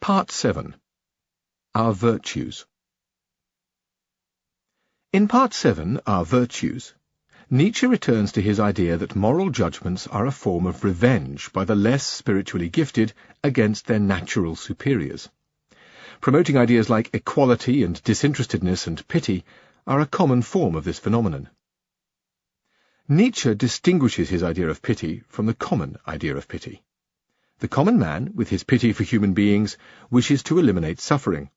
Part 7 Our Virtues In Part 7, Our Virtues, Nietzsche returns to his idea that moral judgments are a form of revenge by the less spiritually gifted against their natural superiors. Promoting ideas like equality and disinterestedness and pity are a common form of this phenomenon. Nietzsche distinguishes his idea of pity from the common idea of pity. The common man, with his pity for human beings, wishes to eliminate suffering.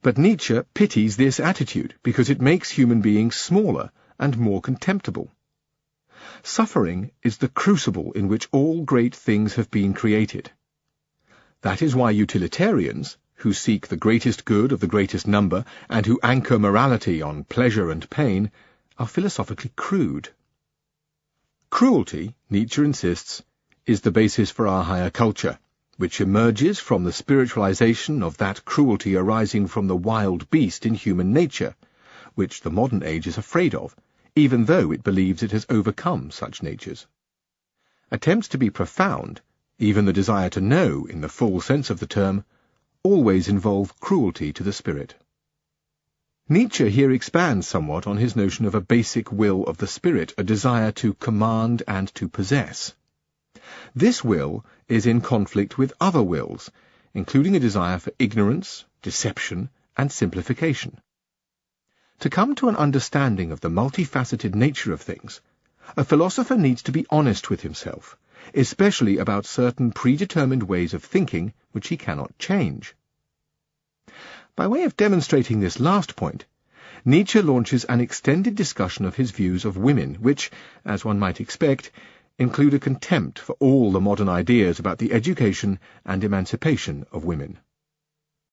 But Nietzsche pities this attitude because it makes human beings smaller and more contemptible. Suffering is the crucible in which all great things have been created. That is why utilitarians, who seek the greatest good of the greatest number and who anchor morality on pleasure and pain, are philosophically crude. Cruelty, Nietzsche insists, is the basis for our higher culture, which emerges from the spiritualization of that cruelty arising from the wild beast in human nature, which the modern age is afraid of, even though it believes it has overcome such natures. Attempts to be profound, even the desire to know in the full sense of the term, always involve cruelty to the spirit. Nietzsche here expands somewhat on his notion of a basic will of the spirit, a desire to command and to possess. This will is in conflict with other wills, including a desire for ignorance, deception, and simplification. To come to an understanding of the multifaceted nature of things, a philosopher needs to be honest with himself, especially about certain predetermined ways of thinking which he cannot change. By way of demonstrating this last point, Nietzsche launches an extended discussion of his views of women, which, as one might expect, include a contempt for all the modern ideas about the education and emancipation of women.